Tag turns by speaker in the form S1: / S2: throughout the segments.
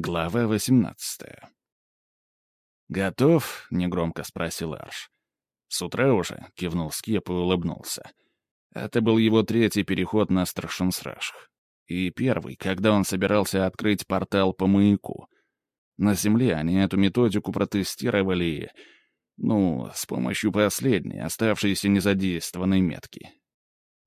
S1: Глава 18 «Готов?» — негромко спросил Арш. «С утра уже?» — кивнул Скеп и улыбнулся. Это был его третий переход на Страшенсрашх. И первый, когда он собирался открыть портал по маяку. На Земле они эту методику протестировали, ну, с помощью последней, оставшейся незадействованной метки.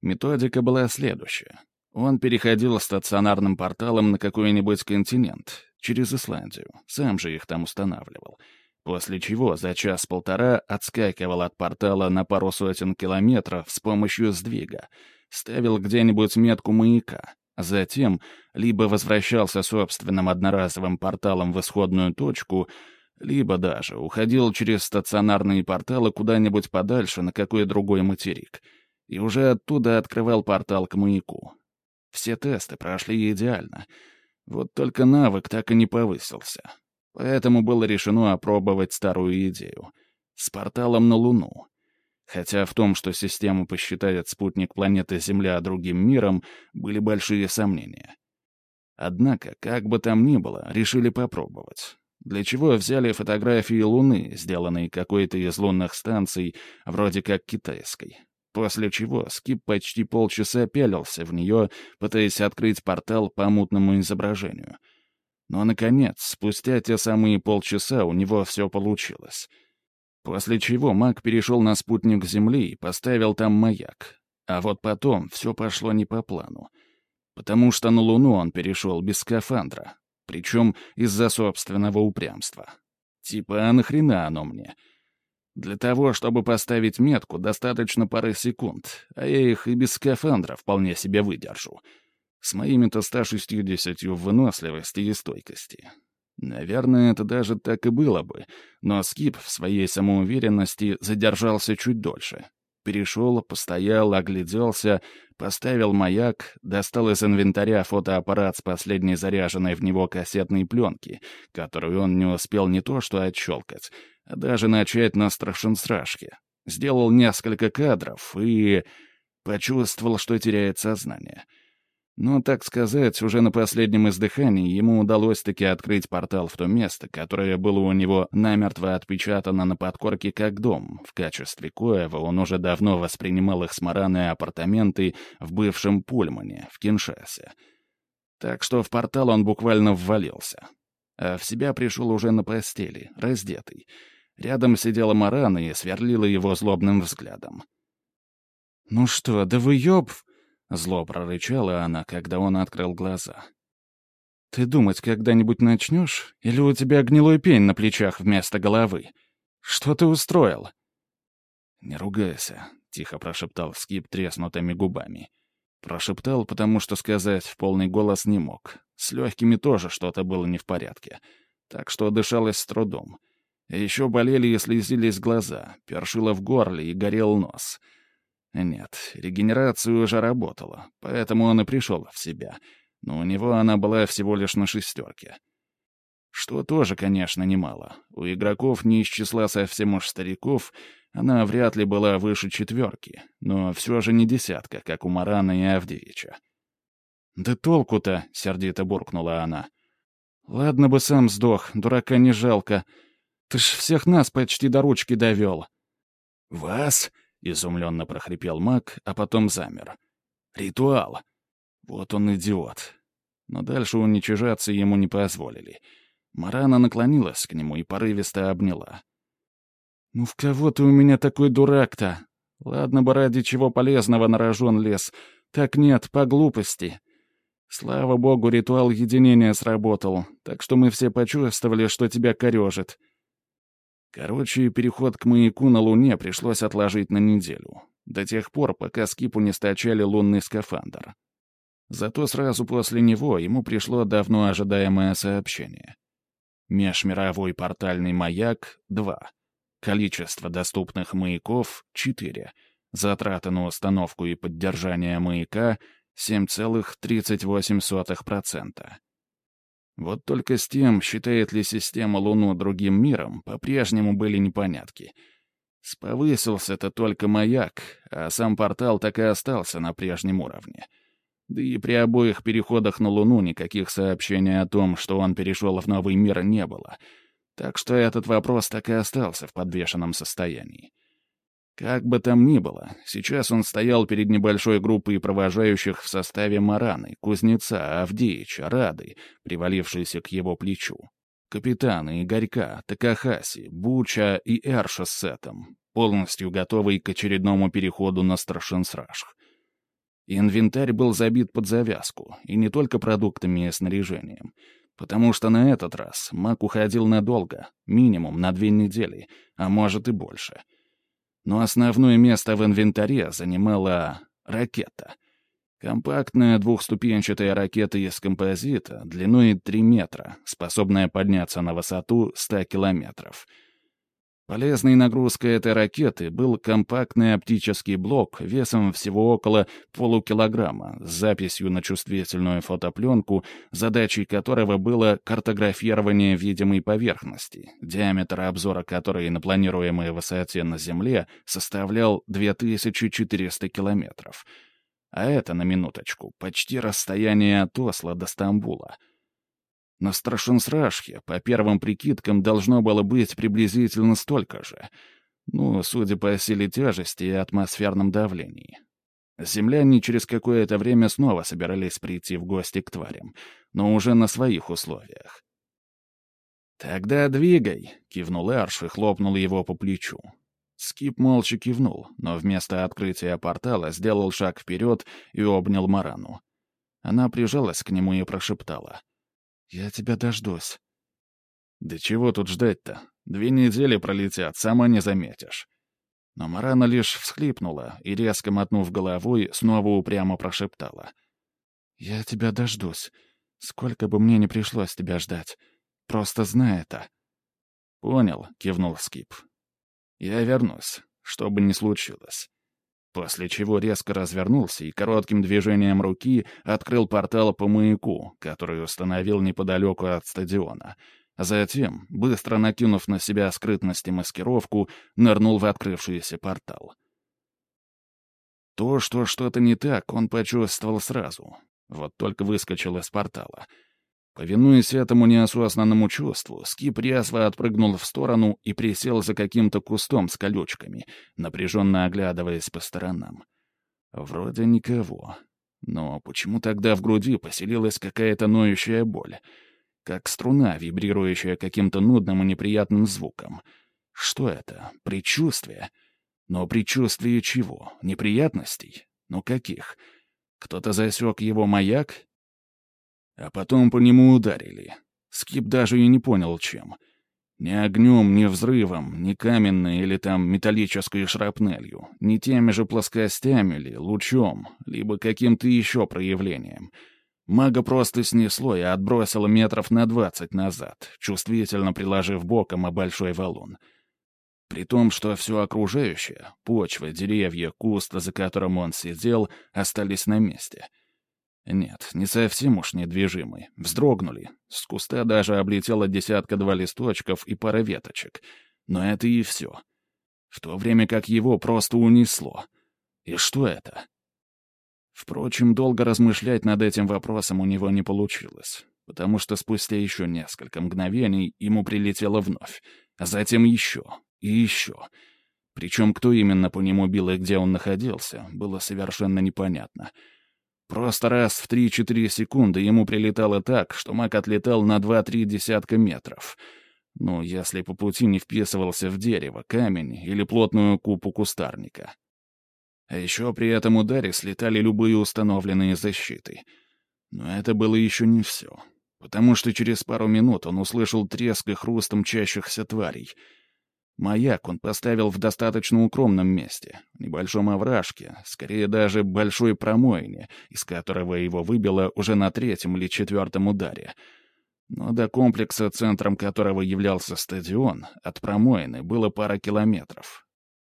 S1: Методика была следующая. Он переходил стационарным порталом на какой-нибудь континент, через Исландию, сам же их там устанавливал, после чего за час-полтора отскакивал от портала на пару сотен километров с помощью сдвига, ставил где-нибудь метку маяка, затем либо возвращался собственным одноразовым порталом в исходную точку, либо даже уходил через стационарные порталы куда-нибудь подальше на какой другой материк, и уже оттуда открывал портал к маяку. Все тесты прошли идеально. Вот только навык так и не повысился. Поэтому было решено опробовать старую идею. С порталом на Луну. Хотя в том, что систему посчитает спутник планеты Земля другим миром, были большие сомнения. Однако, как бы там ни было, решили попробовать. Для чего взяли фотографии Луны, сделанные какой-то из лунных станций, вроде как китайской. После чего Скип почти полчаса пялился в нее, пытаясь открыть портал по мутному изображению. Но, наконец, спустя те самые полчаса у него все получилось. После чего маг перешел на спутник Земли и поставил там маяк. А вот потом все пошло не по плану. Потому что на Луну он перешел без скафандра. Причем из-за собственного упрямства. Типа, а нахрена оно мне? — для того, чтобы поставить метку, достаточно пары секунд, а я их и без скафандра вполне себе выдержу. С моими-то 160 выносливости и стойкости. Наверное, это даже так и было бы, но Скип в своей самоуверенности задержался чуть дольше. Перешел, постоял, огляделся, поставил маяк, достал из инвентаря фотоаппарат с последней заряженной в него кассетной пленки, которую он не успел не то что отщелкать, а даже начать на страшенсрашке. Сделал несколько кадров и... почувствовал, что теряет сознание. Но, так сказать, уже на последнем издыхании ему удалось таки открыть портал в то место, которое было у него намертво отпечатано на подкорке как дом. В качестве коего он уже давно воспринимал их с Мараной апартаменты в бывшем Пульмане, в Киншасе. Так что в портал он буквально ввалился. А в себя пришел уже на постели, раздетый. Рядом сидела Марана и сверлила его злобным взглядом. «Ну что, да вы ёб...» Зло прорычала она, когда он открыл глаза. «Ты думать когда-нибудь начнешь? Или у тебя гнилой пень на плечах вместо головы? Что ты устроил?» «Не ругайся», — тихо прошептал Скип треснутыми губами. Прошептал, потому что сказать в полный голос не мог. С легкими тоже что-то было не в порядке. Так что дышалось с трудом. Еще болели и слезились глаза, першило в горле и горел нос — нет, регенерация уже работала, поэтому он и пришел в себя. Но у него она была всего лишь на шестерке. Что тоже, конечно, немало. У игроков не из числа совсем уж стариков, она вряд ли была выше четверки, но все же не десятка, как у Марана и Авдеевича. «Да толку-то!» — сердито буркнула она. «Ладно бы сам сдох, дурака не жалко. Ты ж всех нас почти до ручки довел».
S2: «Вас?» — изумленно прохрипел маг, а потом замер.
S1: «Ритуал! Вот он идиот!» Но дальше уничижаться ему не позволили. Марана наклонилась к нему и порывисто обняла. «Ну в кого ты у меня такой дурак-то? Ладно бы ради чего полезного нарожен лес. Так нет, по глупости. Слава богу, ритуал единения сработал, так что мы все почувствовали, что тебя корежит. Короче, переход к маяку на Луне пришлось отложить на неделю. До тех пор, пока Скипу не стачали лунный скафандр. Зато сразу после него ему пришло давно ожидаемое сообщение. Межмировой портальный маяк — 2. Количество доступных маяков — 4. Затраты на установку и поддержание маяка — 7,38%. Вот только с тем, считает ли система Луну другим миром, по-прежнему были непонятки. Сповысился-то только маяк, а сам портал так и остался на прежнем уровне. Да и при обоих переходах на Луну никаких сообщений о том, что он перешел в новый мир, не было. Так что этот вопрос так и остался в подвешенном состоянии. Как бы там ни было, сейчас он стоял перед небольшой группой провожающих в составе Мараны, Кузнеца, Авдеича, Рады, привалившейся к его плечу. Капитаны Игорька, Такахаси, Буча и Эрша с Сетом, полностью готовый к очередному переходу на Страшенсрашх. Инвентарь был забит под завязку, и не только продуктами и снаряжением, потому что на этот раз маг уходил надолго, минимум на две недели, а может и больше. Но основное место в инвентаре занимала ракета. Компактная двухступенчатая ракета из композита длиной 3 метра, способная подняться на высоту 100 километров — Полезной нагрузкой этой ракеты был компактный оптический блок весом всего около полукилограмма с записью на чувствительную фотопленку, задачей которого было картографирование видимой поверхности, диаметр обзора которой на планируемой высоте на Земле составлял 2400 километров. А это, на минуточку, почти расстояние от Осло до Стамбула — на Страшенсрашхе, по первым прикидкам, должно было быть приблизительно столько же. Ну, судя по силе тяжести и атмосферном давлении. Земляне через какое-то время снова собирались прийти в гости к тварям, но уже на своих условиях. «Тогда двигай», — кивнул Эрш и хлопнул его по плечу. Скип молча кивнул, но вместо открытия портала сделал шаг вперед и обнял Марану. Она прижалась к нему и прошептала. «Я тебя дождусь». «Да чего тут ждать-то? Две недели пролетят, сама не заметишь». Но Марана лишь всхлипнула и, резко мотнув головой, снова упрямо прошептала. «Я тебя дождусь. Сколько бы мне не пришлось тебя ждать. Просто знай это». «Понял», — кивнул Скип. «Я вернусь, что бы ни случилось» после чего резко развернулся и коротким движением руки открыл портал по маяку, который установил неподалеку от стадиона. Затем, быстро накинув на себя скрытность и маскировку, нырнул в открывшийся портал. То, что что-то не так, он почувствовал сразу. Вот только выскочил из портала — Повинуясь этому неосознанному чувству, Скип резво отпрыгнул в сторону и присел за каким-то кустом с колючками, напряженно оглядываясь по сторонам. Вроде никого. Но почему тогда в груди поселилась какая-то ноющая боль? Как струна, вибрирующая каким-то нудным и неприятным звуком. Что это? Предчувствие? Но предчувствие чего? Неприятностей? Ну каких? Кто-то засек его маяк? А потом по нему ударили. Скип даже и не понял, чем. Ни огнем, ни взрывом, ни каменной или там металлической шрапнелью, ни теми же плоскостями или лучом, либо каким-то еще проявлением. Мага просто снесло и отбросило метров на двадцать назад, чувствительно приложив боком о большой валун. При том, что все окружающее — почва, деревья, куст, за которым он сидел — остались на месте — нет, не совсем уж недвижимый. Вздрогнули. С куста даже облетела десятка-два листочков и пара веточек. Но это и все. В то время как его просто унесло. И что это? Впрочем, долго размышлять над этим вопросом у него не получилось, потому что спустя еще несколько мгновений ему прилетело вновь, а затем еще и еще. Причем кто именно по нему бил и где он находился, было совершенно непонятно — Просто раз в 3-4 секунды ему прилетало так, что маг отлетал на 2-3 десятка метров. Ну, если по пути не вписывался в дерево, камень или плотную купу кустарника. А еще при этом ударе слетали любые установленные защиты. Но это было еще не все. Потому что через пару минут он услышал треск и хруст мчащихся тварей — Маяк он поставил в достаточно укромном месте, небольшом овражке, скорее даже большой промоине, из которого его выбило уже на третьем или четвертом ударе. Но до комплекса, центром которого являлся стадион, от промоины было пара километров.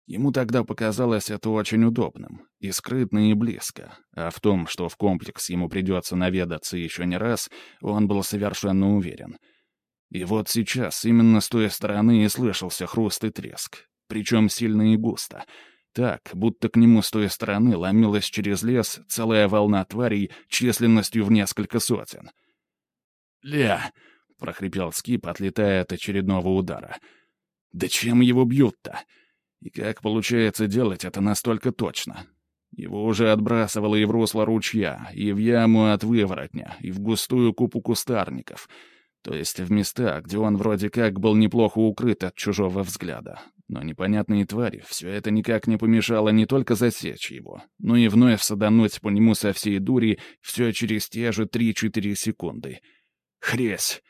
S1: Ему тогда показалось это очень удобным, и скрытно, и близко, а в том, что в комплекс ему придется наведаться еще не раз, он был совершенно уверен — и вот сейчас именно с той стороны и слышался хруст и треск, причем сильно и густо, Так, будто к нему с той стороны ломилась через лес целая волна тварей численностью в несколько сотен. «Ля!» — прохрипел Скип, отлетая от очередного удара. «Да чем его бьют-то? И как получается делать это настолько точно? Его уже отбрасывало и в русло ручья, и в яму от выворотня, и в густую купу кустарников — то есть в места, где он вроде как был неплохо укрыт от чужого взгляда. Но непонятные твари все это никак не помешало не только засечь его, но и вновь садануть по нему со всей дури все через те же три-четыре секунды. Хресь!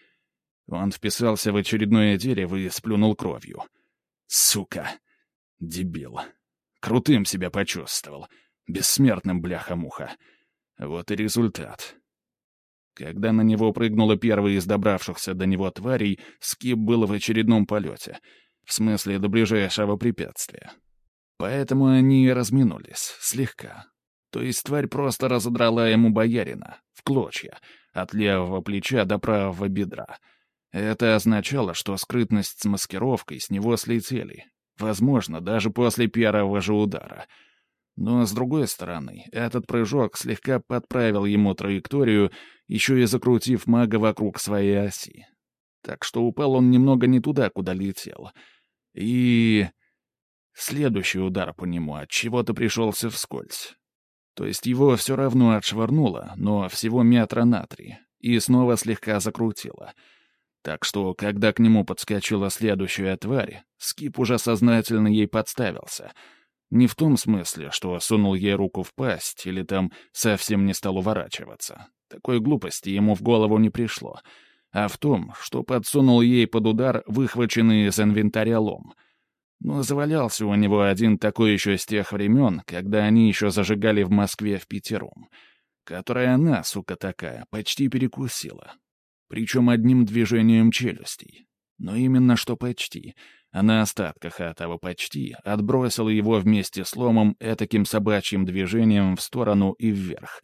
S1: Он вписался в очередное дерево и сплюнул кровью. Сука! Дебил. Крутым себя почувствовал. Бессмертным бляха-муха. Вот и результат. Когда на него прыгнула первая из добравшихся до него тварей, Скип был в очередном полете. В смысле, до ближайшего препятствия. Поэтому они разминулись, слегка. То есть тварь просто разодрала ему боярина, в клочья, от левого плеча до правого бедра. Это означало, что скрытность с маскировкой с него слетели. Возможно, даже после первого же удара — но, с другой стороны, этот прыжок слегка подправил ему траекторию, еще и закрутив мага вокруг своей оси. Так что упал он немного не туда, куда летел. И... Следующий удар по нему от чего-то пришелся вскользь. То есть его все равно отшвырнуло, но всего метра на три, и снова слегка закрутило. Так что, когда к нему подскочила следующая тварь, Скип уже сознательно ей подставился — не в том смысле, что сунул ей руку в пасть или там совсем не стал уворачиваться. Такой глупости ему в голову не пришло. А в том, что подсунул ей под удар выхваченный из инвентаря лом. Но завалялся у него один такой еще с тех времен, когда они еще зажигали в Москве в пятером. Которая она, сука такая, почти перекусила. Причем одним движением челюстей. Но именно что почти — а на остатках этого почти отбросил его вместе с ломом этаким собачьим движением в сторону и вверх.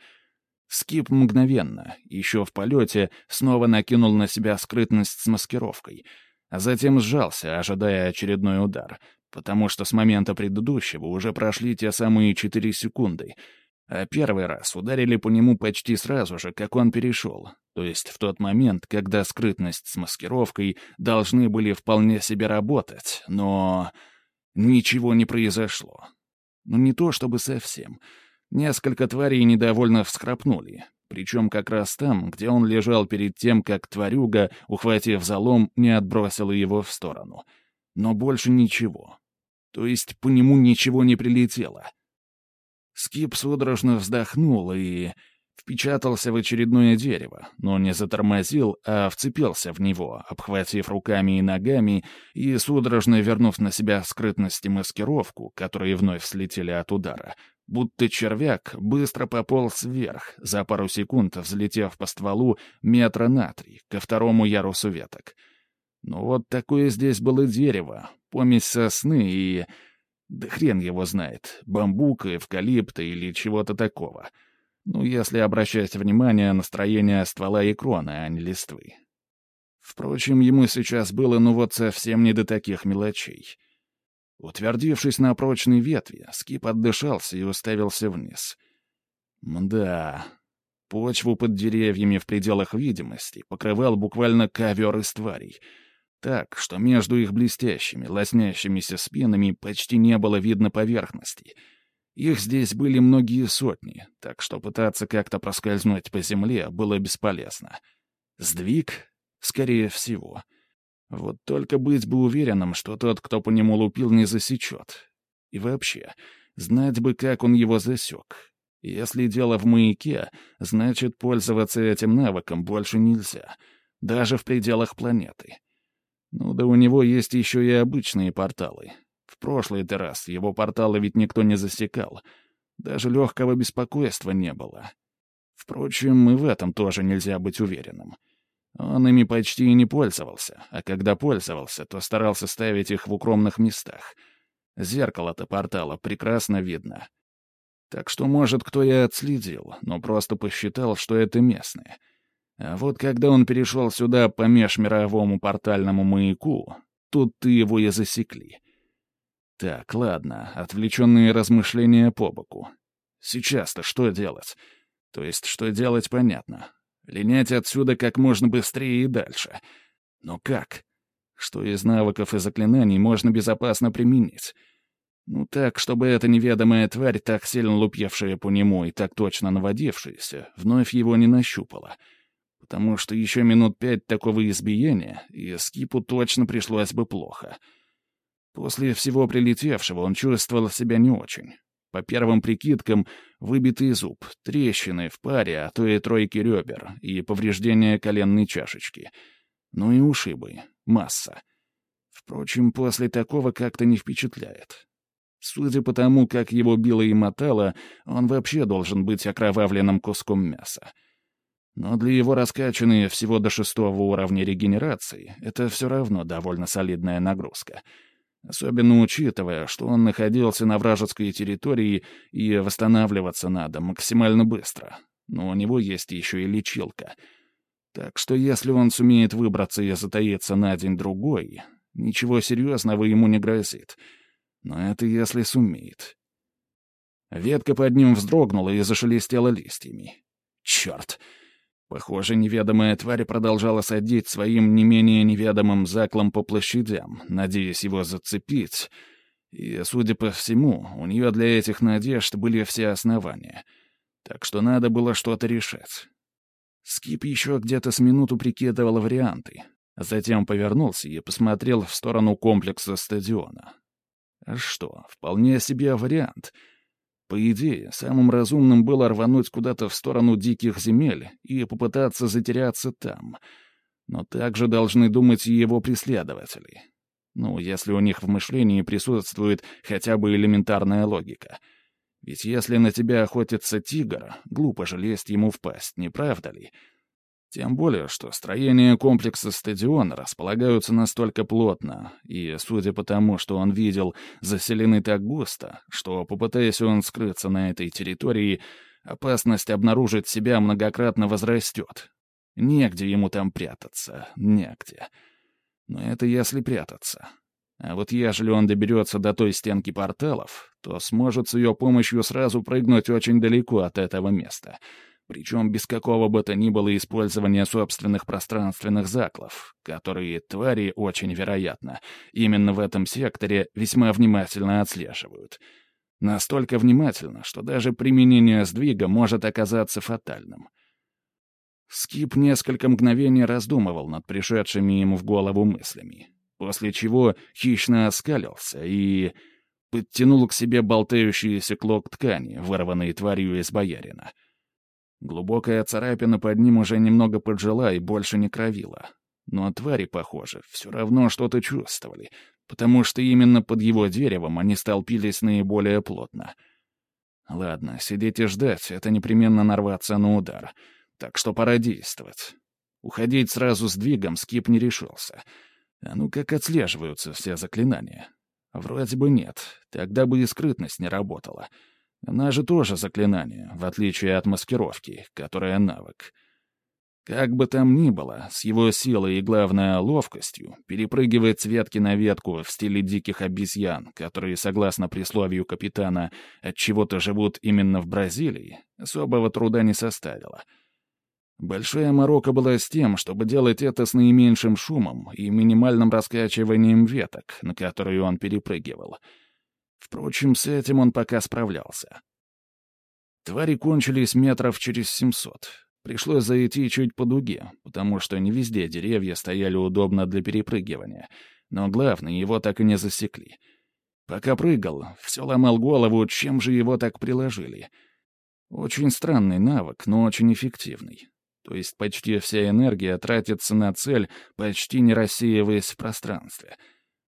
S1: Скип мгновенно, еще в полете, снова накинул на себя скрытность с маскировкой, а затем сжался, ожидая очередной удар, потому что с момента предыдущего уже прошли те самые четыре секунды — а первый раз ударили по нему почти сразу же, как он перешел, то есть в тот момент, когда скрытность с маскировкой должны были вполне себе работать, но ничего не произошло. Ну не то чтобы совсем. Несколько тварей недовольно вскрапнули, причем как раз там, где он лежал перед тем, как тварюга, ухватив залом, не отбросила его в сторону. Но больше ничего. То есть по нему ничего не прилетело. Скип судорожно вздохнул и впечатался в очередное дерево, но не затормозил, а вцепился в него, обхватив руками и ногами и судорожно вернув на себя скрытность и маскировку, которые вновь слетели от удара, будто червяк быстро пополз вверх, за пару секунд взлетев по стволу метра на три, ко второму ярусу веток. Ну вот такое здесь было дерево, помесь сосны и да хрен его знает, бамбука, эвкалипта или чего-то такого. Ну, если обращать внимание на строение ствола и кроны, а не листвы. Впрочем, ему сейчас было ну вот совсем не до таких мелочей. Утвердившись на прочной ветви, Скип отдышался и уставился вниз. Мда, почву под деревьями в пределах видимости покрывал буквально ковер из тварей — так, что между их блестящими, лоснящимися спинами почти не было видно поверхности. Их здесь были многие сотни, так что пытаться как-то проскользнуть по земле было бесполезно. Сдвиг? Скорее всего. Вот только быть бы уверенным, что тот, кто по нему лупил, не засечет. И вообще, знать бы, как он его засек. Если дело в маяке, значит, пользоваться этим навыком больше нельзя. Даже в пределах планеты. Ну да у него есть еще и обычные порталы. В прошлый-то раз его порталы ведь никто не засекал. Даже легкого беспокойства не было. Впрочем, и в этом тоже нельзя быть уверенным. Он ими почти и не пользовался, а когда пользовался, то старался ставить их в укромных местах. Зеркало-то портала прекрасно видно. Так что, может, кто и отследил, но просто посчитал, что это местное — а вот когда он перешел сюда по межмировому портальному маяку, тут-то его и засекли. Так, ладно, отвлеченные размышления по боку. Сейчас-то что делать? То есть, что делать, понятно. Линять отсюда как можно быстрее и дальше. Но как? Что из навыков и заклинаний можно безопасно применить? Ну так, чтобы эта неведомая тварь, так сильно лупевшая по нему и так точно наводившаяся, вновь его не нащупала. Потому что еще минут пять такого избиения, и Скипу точно пришлось бы плохо. После всего прилетевшего он чувствовал себя не очень. По первым прикидкам, выбитый зуб, трещины в паре, а то и тройки ребер, и повреждения коленной чашечки. Ну и ушибы. Масса. Впрочем, после такого как-то не впечатляет. Судя по тому, как его било и мотало, он вообще должен быть окровавленным куском мяса. Но для его раскачанной всего до шестого уровня регенерации это все равно довольно солидная нагрузка. Особенно учитывая, что он находился на вражеской территории и восстанавливаться надо максимально быстро. Но у него есть еще и лечилка. Так что если он сумеет выбраться и затаиться на день-другой, ничего серьезного ему не грозит — но это если сумеет. Ветка под ним вздрогнула и зашелестела листьями. Черт! Похоже, неведомая тварь продолжала садить своим не менее неведомым заклом по площадям, надеясь его зацепить. И, судя по всему, у нее для этих надежд были все основания. Так что надо было что-то решать. Скип еще где-то с минуту прикидывал варианты. Затем повернулся и посмотрел в сторону комплекса стадиона. А что, вполне себе вариант. По идее, самым разумным было рвануть куда-то в сторону диких земель и попытаться затеряться там. Но также должны думать и его преследователи. Ну, если у них в мышлении присутствует хотя бы элементарная логика. Ведь если на тебя охотится тигр, глупо же лезть ему в пасть, не правда ли? — тем более, что строения комплекса стадиона располагаются настолько плотно, и, судя по тому, что он видел, заселены так густо, что, попытаясь он скрыться на этой территории, опасность обнаружить себя многократно возрастет. Негде ему там прятаться, негде. Но это если прятаться. А вот ежели он доберется до той стенки порталов, то сможет с ее помощью сразу прыгнуть очень далеко от этого места — причем без какого бы то ни было использования собственных пространственных заклов, которые твари, очень вероятно, именно в этом секторе весьма внимательно отслеживают. Настолько внимательно, что даже применение сдвига может оказаться фатальным. Скип несколько мгновений раздумывал над пришедшими ему в голову мыслями, после чего хищно оскалился и подтянул к себе болтающийся клок ткани, вырванный тварью из боярина — Глубокая царапина под ним уже немного поджила и больше не кровила. Но твари, похоже, все равно что-то чувствовали, потому что именно под его деревом они столпились наиболее плотно. Ладно, сидеть и ждать — это непременно нарваться на удар. Так что пора действовать. Уходить сразу с двигом Скип не решился. А ну как отслеживаются все заклинания? Вроде бы нет, тогда бы и скрытность не работала. — она же тоже заклинание, в отличие от маскировки, которая навык. Как бы там ни было, с его силой и, главное, ловкостью, перепрыгивать с ветки на ветку в стиле диких обезьян, которые, согласно присловию капитана, от чего то живут именно в Бразилии, особого труда не составило. Большая морока была с тем, чтобы делать это с наименьшим шумом и минимальным раскачиванием веток, на которые он перепрыгивал — Впрочем, с этим он пока справлялся. Твари кончились метров через семьсот. Пришлось зайти чуть по дуге, потому что не везде деревья стояли удобно для перепрыгивания. Но главное, его так и не засекли. Пока прыгал, все ломал голову, чем же его так приложили. Очень странный навык, но очень эффективный. То есть почти вся энергия тратится на цель, почти не рассеиваясь в пространстве —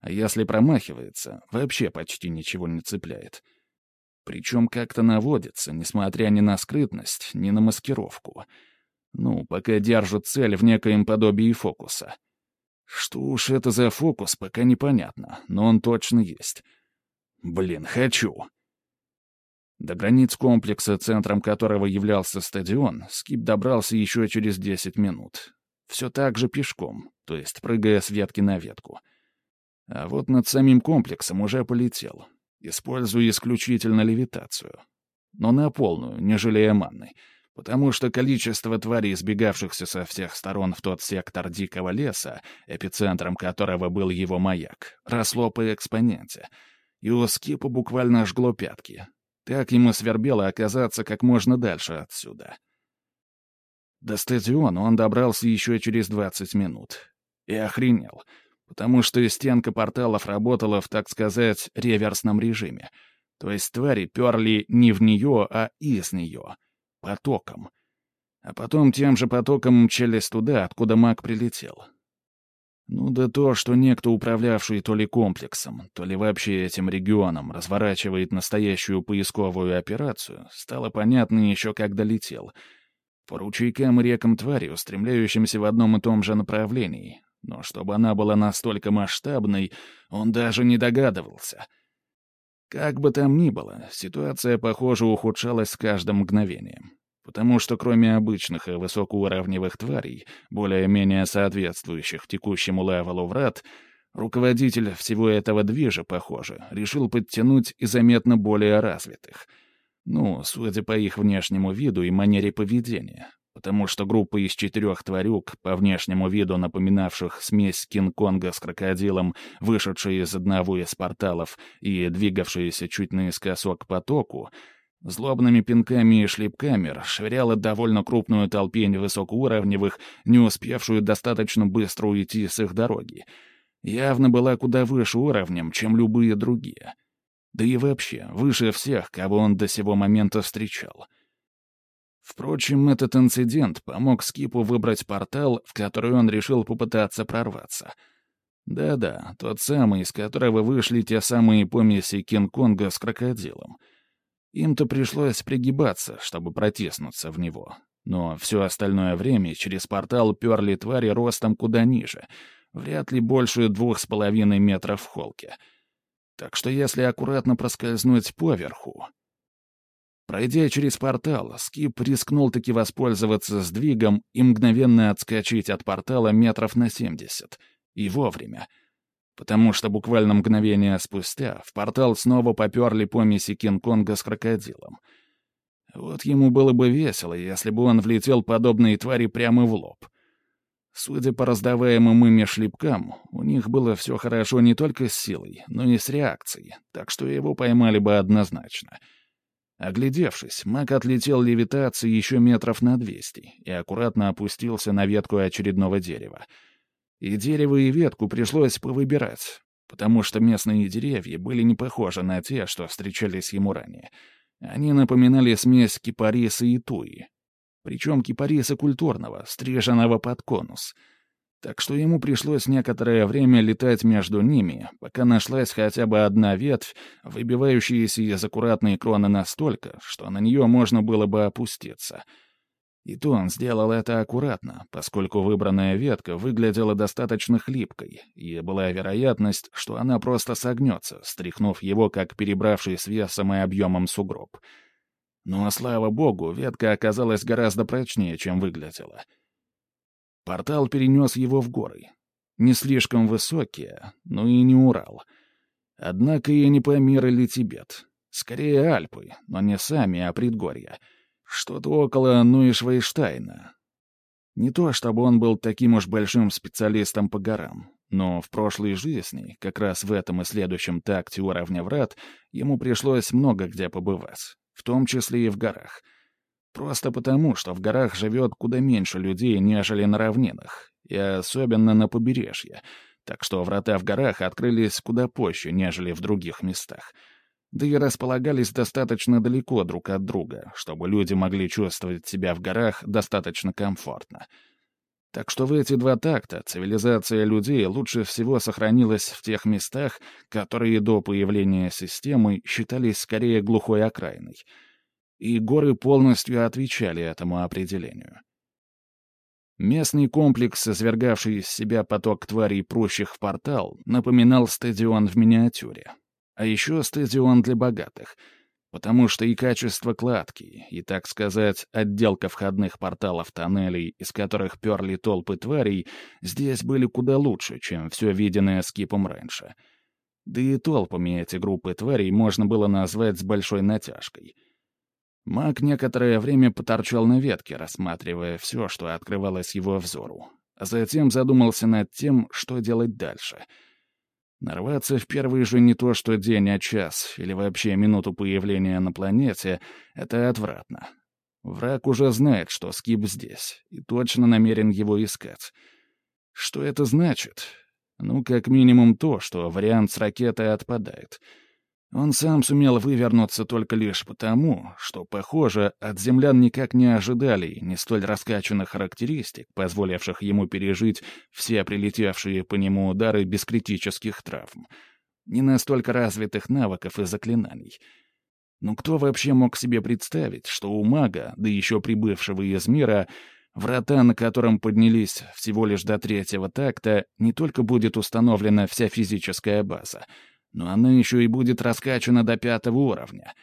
S1: а если промахивается, вообще почти ничего не цепляет. Причем как-то наводится, несмотря ни на скрытность, ни на маскировку. Ну, пока держит цель в некоем подобии фокуса. Что уж это за фокус, пока непонятно, но он точно есть. Блин, хочу. До границ комплекса, центром которого являлся стадион, Скип добрался еще через 10 минут. Все так же пешком, то есть прыгая с ветки на ветку — А вот над самим комплексом уже полетел, используя исключительно левитацию. Но на полную, не жалея манны, потому что количество тварей, избегавшихся со всех сторон в тот сектор дикого леса, эпицентром которого был его маяк, росло по экспоненте, и у Скипа буквально жгло пятки. Так ему свербело оказаться как можно дальше отсюда. До стадиона он добрался еще через 20 минут. И охренел — потому что стенка порталов работала в, так сказать, реверсном режиме. То есть твари перли не в нее, а из нее. Потоком. А потом тем же потоком мчались туда, откуда маг прилетел. Ну да то, что некто, управлявший то ли комплексом, то ли вообще этим регионом, разворачивает настоящую поисковую операцию, стало понятно еще когда летел. По ручейкам и рекам твари, устремляющимся в одном и том же направлении, но чтобы она была настолько масштабной, он даже не догадывался. Как бы там ни было, ситуация, похоже, ухудшалась с каждым мгновением. Потому что кроме обычных и высокоуровневых тварей, более-менее соответствующих текущему левелу врат, руководитель всего этого движа, похоже, решил подтянуть и заметно более развитых. Ну, судя по их внешнему виду и манере поведения, потому что группа из четырех тварюк, по внешнему виду напоминавших смесь Кинг-Конга с крокодилом, вышедшие из одного из порталов и двигавшиеся чуть наискосок к потоку, злобными пинками и шлепками расшвыряла довольно крупную толпень высокоуровневых, не успевшую достаточно быстро уйти с их дороги. Явно была куда выше уровнем, чем любые другие. Да и вообще, выше всех, кого он до сего момента встречал — Впрочем, этот инцидент помог Скипу выбрать портал, в который он решил попытаться прорваться. Да-да, тот самый, из которого вышли те самые помеси Кинг-Конга с крокодилом. Им-то пришлось пригибаться, чтобы протиснуться в него. Но все остальное время через портал перли твари ростом куда ниже, вряд ли больше двух с половиной метров в холке. Так что если аккуратно проскользнуть поверху, Пройдя через портал, Скип рискнул таки воспользоваться сдвигом и мгновенно отскочить от портала метров на семьдесят. И вовремя. Потому что буквально мгновение спустя в портал снова поперли помеси Кинг-Конга с крокодилом. Вот ему было бы весело, если бы он влетел подобные твари прямо в лоб. Судя по раздаваемым ими шлепкам, у них было все хорошо не только с силой, но и с реакцией, так что его поймали бы однозначно — Оглядевшись, маг отлетел левитацией еще метров на двести и аккуратно опустился на ветку очередного дерева. И дерево, и ветку пришлось повыбирать, потому что местные деревья были не похожи на те, что встречались ему ранее. Они напоминали смесь кипариса и туи. Причем кипариса культурного, стриженного под конус — так что ему пришлось некоторое время летать между ними, пока нашлась хотя бы одна ветвь, выбивающаяся из аккуратной кроны настолько, что на нее можно было бы опуститься. И то он сделал это аккуратно, поскольку выбранная ветка выглядела достаточно хлипкой, и была вероятность, что она просто согнется, стряхнув его, как перебравший с весом и объемом сугроб. Но, слава богу, ветка оказалась гораздо прочнее, чем выглядела — Портал перенес его в горы. Не слишком высокие, но и не Урал. Однако и не Памир или Тибет. Скорее Альпы, но не сами, а предгорья. Что-то около Нуишвейштайна. Не то, чтобы он был таким уж большим специалистом по горам, но в прошлой жизни, как раз в этом и следующем такте уровня врат, ему пришлось много где побывать, в том числе и в горах — Просто потому, что в горах живет куда меньше людей, нежели на равнинах, и особенно на побережье, так что врата в горах открылись куда позже, нежели в других местах. Да и располагались достаточно далеко друг от друга, чтобы люди могли чувствовать себя в горах достаточно комфортно. Так что в эти два такта цивилизация людей лучше всего сохранилась в тех местах, которые до появления системы считались скорее глухой окраиной — и горы полностью отвечали этому определению. Местный комплекс, извергавший из себя поток тварей, прущих в портал, напоминал стадион в миниатюре. А еще стадион для богатых, потому что и качество кладки, и, так сказать, отделка входных порталов тоннелей, из которых перли толпы тварей, здесь были куда лучше, чем все виденное скипом раньше. Да и толпами эти группы тварей можно было назвать с большой натяжкой. Маг некоторое время поторчал на ветке, рассматривая все, что открывалось его взору, затем задумался над тем, что делать дальше — Нарваться в первый же не то что день, а час, или вообще минуту появления на планете — это отвратно. Враг уже знает, что Скип здесь, и точно намерен его искать. Что это значит? Ну, как минимум то, что вариант с ракетой отпадает — он сам сумел вывернуться только лишь потому, что, похоже, от землян никак не ожидали не столь раскачанных характеристик, позволивших ему пережить все прилетевшие по нему удары без критических травм, не настолько развитых навыков и заклинаний. Но кто вообще мог себе представить, что у мага, да еще прибывшего из мира, врата, на котором поднялись всего лишь до третьего такта, не только будет установлена вся физическая база — но она еще и будет раскачана до пятого уровня.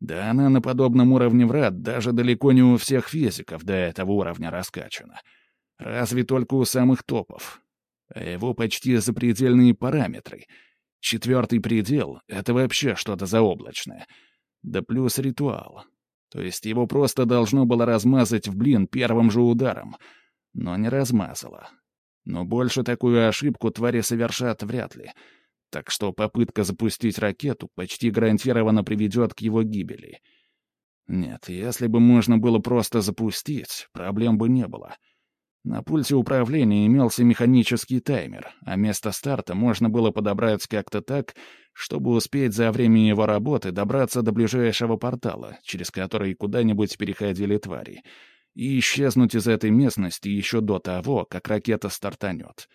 S1: Да она на подобном уровне врат даже далеко не у всех физиков до этого уровня раскачана. Разве только у самых топов. А его почти запредельные параметры. Четвертый предел — это вообще что-то заоблачное. Да плюс ритуал. То есть его просто должно было размазать в блин первым же ударом. Но не размазало. Но больше такую ошибку твари совершат вряд ли — так что попытка запустить ракету почти гарантированно приведет к его гибели. Нет, если бы можно было просто запустить, проблем бы не было. На пульте управления имелся механический таймер, а место старта можно было подобрать как-то так, чтобы успеть за время его работы добраться до ближайшего портала, через который куда-нибудь переходили твари, и исчезнуть из этой местности еще до того, как ракета стартанет.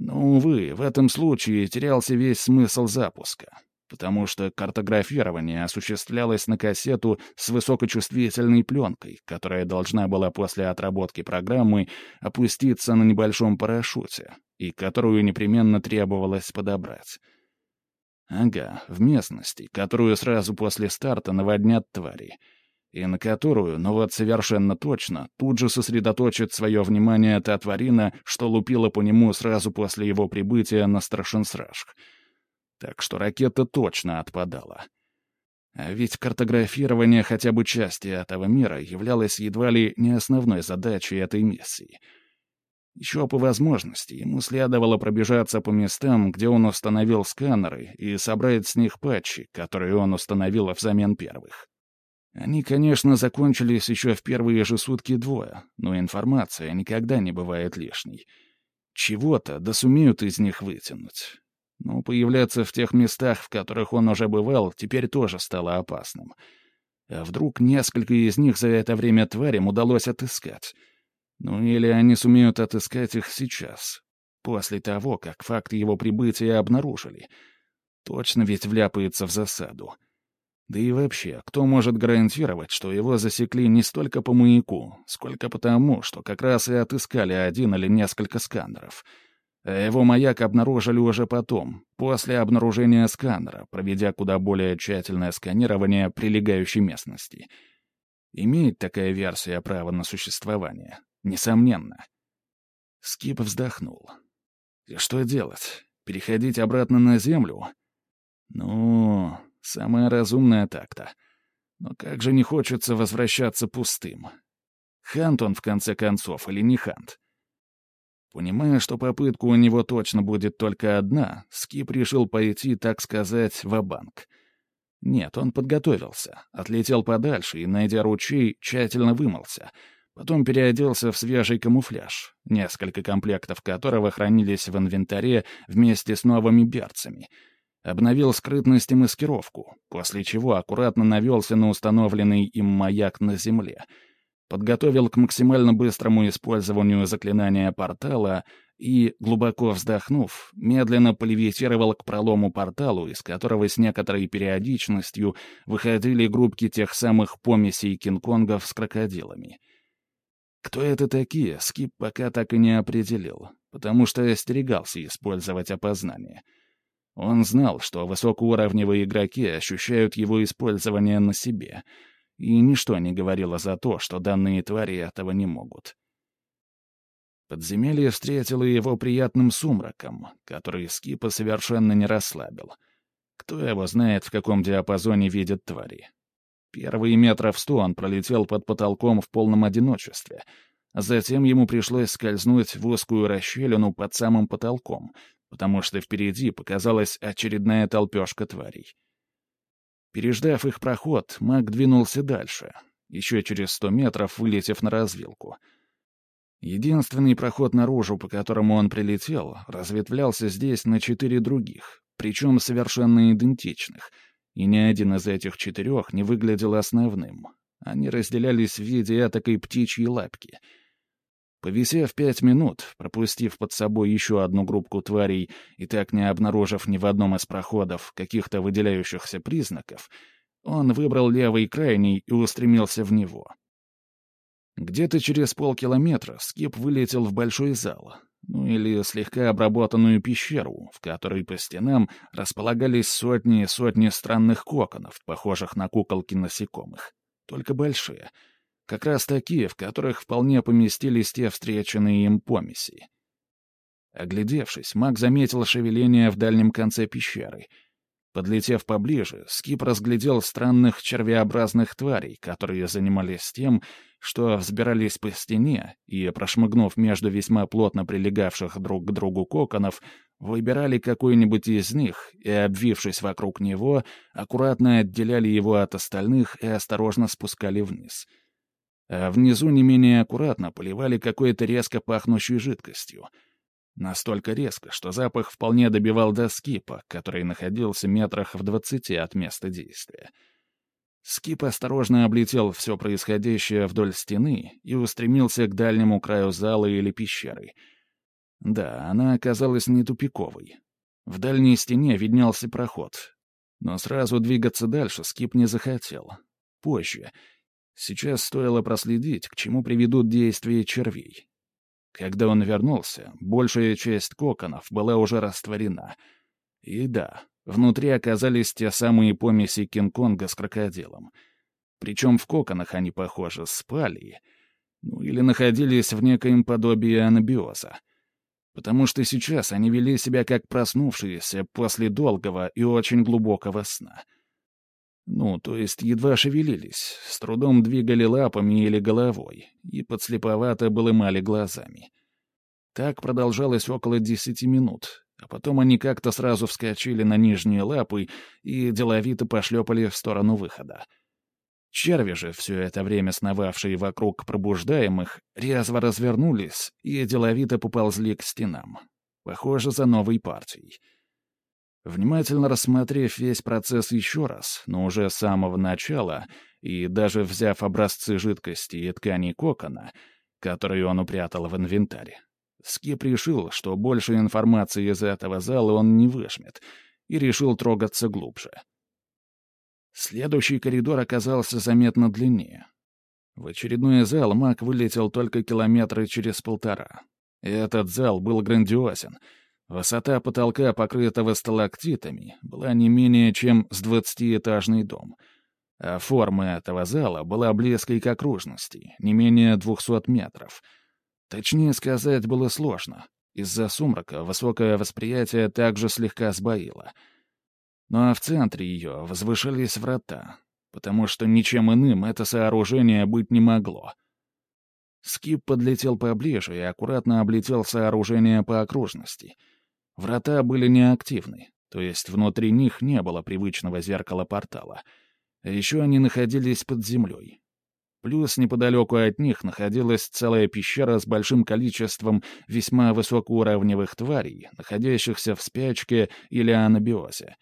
S1: Но, увы, в этом случае терялся весь смысл запуска, потому что картографирование осуществлялось на кассету с высокочувствительной пленкой, которая должна была после отработки программы опуститься на небольшом парашюте, и которую непременно требовалось подобрать. Ага, в местности, которую сразу после старта наводнят твари — и на которую, ну вот совершенно точно, тут же сосредоточит свое внимание та тварина, что лупила по нему сразу после его прибытия на Страшенсражх. Так что ракета точно отпадала. А ведь картографирование хотя бы части этого мира являлось едва ли не основной задачей этой миссии. Еще по возможности ему следовало пробежаться по местам, где он установил сканеры, и собрать с них патчи, которые он установил взамен первых. Они, конечно, закончились еще в первые же сутки двое, но информация никогда не бывает лишней. Чего-то да сумеют из них вытянуть. Но появляться в тех местах, в которых он уже бывал, теперь тоже стало опасным. А вдруг несколько из них за это время тварям удалось отыскать? Ну или они сумеют отыскать их сейчас, после того, как факт его прибытия обнаружили. Точно ведь вляпается в засаду. Да и вообще, кто может гарантировать, что его засекли не столько по маяку, сколько потому, что как раз и отыскали один или несколько сканеров. А его маяк обнаружили уже потом, после обнаружения сканера, проведя куда более тщательное сканирование прилегающей местности. Имеет такая версия право на существование? Несомненно. Скип вздохнул. И что делать? Переходить обратно на Землю? Ну, Самая разумная так-то. Но как же не хочется возвращаться пустым. Хант он, в конце концов, или не Хант? Понимая, что попытка у него точно будет только одна, Скип решил пойти, так сказать, в банк Нет, он подготовился, отлетел подальше и, найдя ручей, тщательно вымылся. Потом переоделся в свежий камуфляж, несколько комплектов которого хранились в инвентаре вместе с новыми берцами — Обновил скрытность и маскировку, после чего аккуратно навелся на установленный им маяк на земле. Подготовил к максимально быстрому использованию заклинания портала и, глубоко вздохнув, медленно полевитировал к пролому порталу, из которого с некоторой периодичностью выходили группки тех самых помесей Кинг-Конгов с крокодилами. Кто это такие, Скип пока так и не определил, потому что остерегался использовать опознание — Он знал, что высокоуровневые игроки ощущают его использование на себе, и ничто не говорило за то, что данные твари этого не могут. Подземелье встретило его приятным сумраком, который Скипа совершенно не расслабил. Кто его знает, в каком диапазоне видят твари. Первые метров сто он пролетел под потолком в полном одиночестве. Затем ему пришлось скользнуть в узкую расщелину под самым потолком, потому что впереди показалась очередная толпешка тварей. Переждав их проход, маг двинулся дальше, еще через сто метров вылетев на развилку — Единственный проход наружу, по которому он прилетел, разветвлялся здесь на четыре других, причем совершенно идентичных, и ни один из этих четырех не выглядел основным. Они разделялись в виде этакой птичьей лапки. Повисев пять минут, пропустив под собой еще одну группку тварей и так не обнаружив ни в одном из проходов каких-то выделяющихся признаков, он выбрал левый крайний и устремился в него — где-то через полкилометра скип вылетел в большой зал, ну или слегка обработанную пещеру, в которой по стенам располагались сотни и сотни странных коконов, похожих на куколки насекомых, только большие, как раз такие, в которых вполне поместились те встреченные им помеси. Оглядевшись, маг заметил шевеление в дальнем конце пещеры — Подлетев поближе, Скип разглядел странных червеобразных тварей, которые занимались тем, что взбирались по стене и, прошмыгнув между весьма плотно прилегавших друг к другу коконов, выбирали какой-нибудь из них и, обвившись вокруг него, аккуратно отделяли его от остальных и осторожно спускали вниз. А внизу не менее аккуратно поливали какой-то резко пахнущей жидкостью — Настолько резко, что запах вполне добивал до скипа, который находился метрах в двадцати от места действия. Скип осторожно облетел все происходящее вдоль стены и устремился к дальнему краю зала или пещеры. Да, она оказалась не тупиковой. В дальней стене виднелся проход. Но сразу двигаться дальше Скип не захотел. Позже. Сейчас стоило проследить, к чему приведут действия червей. Когда он вернулся, большая часть коконов была уже растворена. И да, внутри оказались те самые помеси Кинг-Конга с крокодилом. Причем в коконах они, похоже, спали, ну или находились в некоем подобии анабиоза. Потому что сейчас они вели себя как проснувшиеся после долгого и очень глубокого сна — ну, то есть едва шевелились, с трудом двигали лапами или головой и подслеповато былымали глазами. Так продолжалось около десяти минут, а потом они как-то сразу вскочили на нижние лапы и деловито пошлепали в сторону выхода. Черви же, все это время сновавшие вокруг пробуждаемых, резво развернулись и деловито поползли к стенам. Похоже, за новой партией. Внимательно рассмотрев весь процесс еще раз, но уже с самого начала, и даже взяв образцы жидкости и тканей кокона, которые он упрятал в инвентарь, Скип решил, что больше информации из этого зала он не выжмет, и решил трогаться глубже. Следующий коридор оказался заметно длиннее. В очередной зал маг вылетел только километры через полтора. Этот зал был грандиозен — Высота потолка, покрытого сталактитами, была не менее чем с двадцатиэтажный дом, а форма этого зала была близкой к окружности, не менее двухсот метров. Точнее сказать было сложно. Из-за сумрака высокое восприятие также слегка сбоило. Ну а в центре ее возвышались врата, потому что ничем иным это сооружение быть не могло. Скип подлетел поближе и аккуратно облетел сооружение по окружности — Врата были неактивны, то есть внутри них не было привычного зеркала портала. А еще они находились под землей. Плюс неподалеку от них находилась целая пещера с большим количеством весьма высокоуровневых тварей, находящихся в спячке или анабиозе.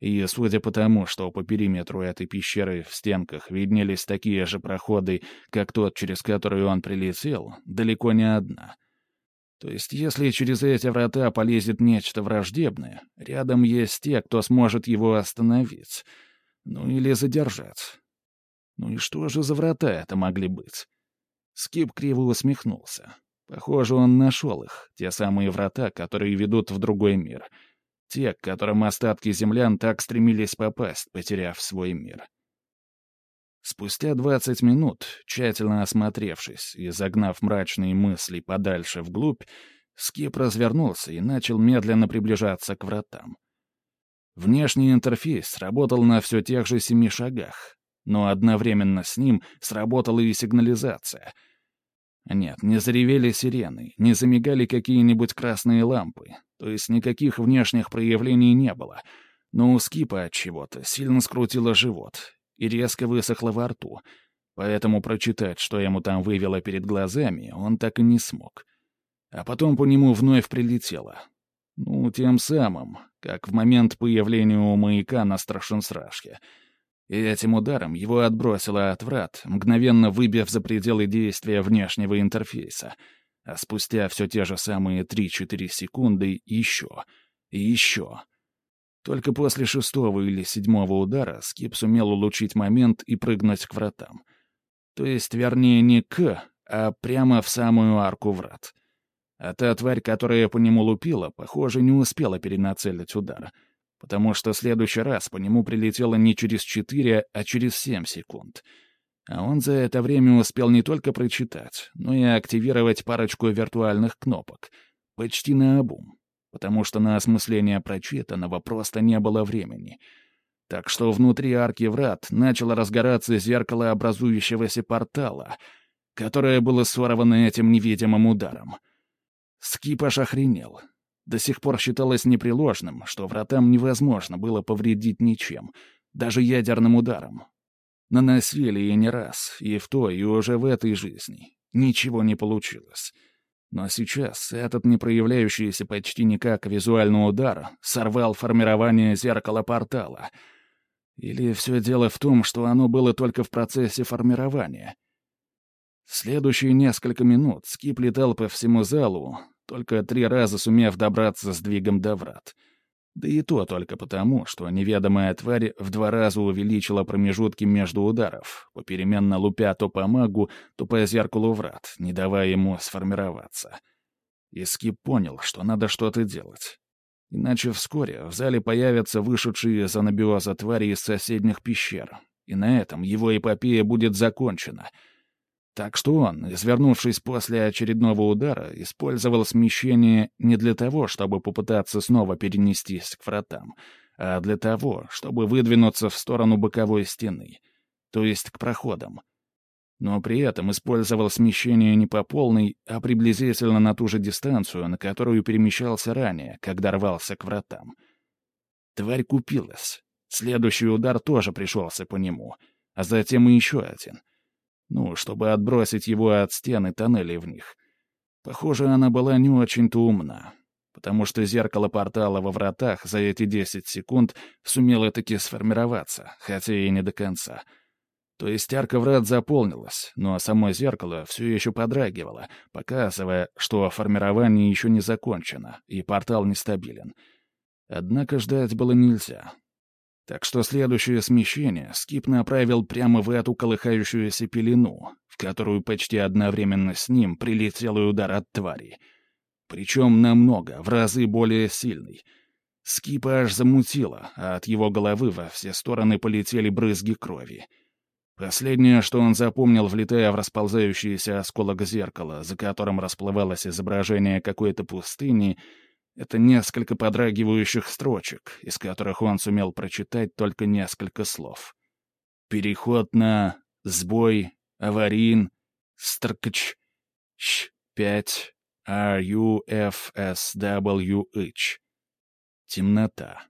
S1: И судя по тому, что по периметру этой пещеры в стенках виднелись такие же проходы, как тот, через который он прилетел, далеко не одна — то есть, если через эти врата полезет нечто враждебное, рядом есть те, кто сможет его остановить. Ну или задержать. Ну и что же за врата это могли быть? Скип криво усмехнулся. Похоже, он нашел их, те самые врата, которые ведут в другой мир. Те, к которым остатки землян так стремились попасть, потеряв свой мир. Спустя двадцать минут, тщательно осмотревшись и загнав мрачные мысли подальше вглубь, Скип развернулся и начал медленно приближаться к вратам. Внешний интерфейс работал на все тех же семи шагах, но одновременно с ним сработала и сигнализация. Нет, не заревели сирены, не замигали какие-нибудь красные лампы, то есть никаких внешних проявлений не было, но у Скипа от чего-то сильно скрутило живот и резко высохло во рту, поэтому прочитать, что ему там вывело перед глазами, он так и не смог. А потом по нему вновь прилетело. Ну, тем самым, как в момент появления у маяка на Страшенсрашке. И этим ударом его отбросило от врат, мгновенно выбив за пределы действия внешнего интерфейса. А спустя все те же самые 3-4 секунды еще. И еще. Только после шестого или седьмого удара Скип сумел улучшить момент и прыгнуть к вратам. То есть, вернее, не к, а прямо в самую арку врат. А та тварь, которая по нему лупила, похоже, не успела перенацелить удар, потому что следующий раз по нему прилетело не через четыре, а через семь секунд. А он за это время успел не только прочитать, но и активировать парочку виртуальных кнопок. Почти наобум. Потому что на осмысление прочитанного просто не было времени. Так что внутри арки врат начало разгораться зеркало образующегося портала, которое было сорвано этим невидимым ударом. Скипаш охренел. До сих пор считалось непреложным, что вратам невозможно было повредить ничем, даже ядерным ударом. Наносили и не раз, и в той, и уже в этой жизни. Ничего не получилось. Но сейчас этот не проявляющийся почти никак визуальный удар сорвал формирование зеркала портала. Или все дело в том, что оно было только в процессе формирования — Следующие несколько минут Скип летал по всему залу, только три раза сумев добраться с двигом до врат. Да и то только потому, что неведомая тварь в два раза увеличила промежутки между ударов, попеременно лупя то по магу, то по зеркалу врат, не давая ему сформироваться. И Скип понял, что надо что-то делать. Иначе вскоре в зале появятся вышедшие из анабиоза твари из соседних пещер, и на этом его эпопея будет закончена — так что он, извернувшись после очередного удара, использовал смещение не для того, чтобы попытаться снова перенестись к вратам, а для того, чтобы выдвинуться в сторону боковой стены, то есть к проходам. Но при этом использовал смещение не по полной, а приблизительно на ту же дистанцию, на которую перемещался ранее, когда рвался к вратам. Тварь купилась. Следующий удар тоже пришелся по нему, а затем и еще один — ну, чтобы отбросить его от стены тоннелей в них. Похоже, она была не очень-то умна, потому что зеркало портала во вратах за эти 10 секунд сумело таки сформироваться, хотя и не до конца. То есть арка врат заполнилась, но само зеркало все еще подрагивало, показывая, что формирование еще не закончено, и портал нестабилен. Однако ждать было нельзя. Так что следующее смещение Скип направил прямо в эту колыхающуюся пелену, в которую почти одновременно с ним прилетел и удар от твари. Причем намного, в разы более сильный. Скипа аж замутило, а от его головы во все стороны полетели брызги крови. Последнее, что он запомнил, влетая в расползающийся осколок зеркала, за которым расплывалось изображение какой-то пустыни — это несколько подрагивающих строчек, из которых он сумел прочитать только несколько слов. Переход на сбой, аварин, стркч, щ5, RUFSWH. Темнота.